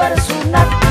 personal.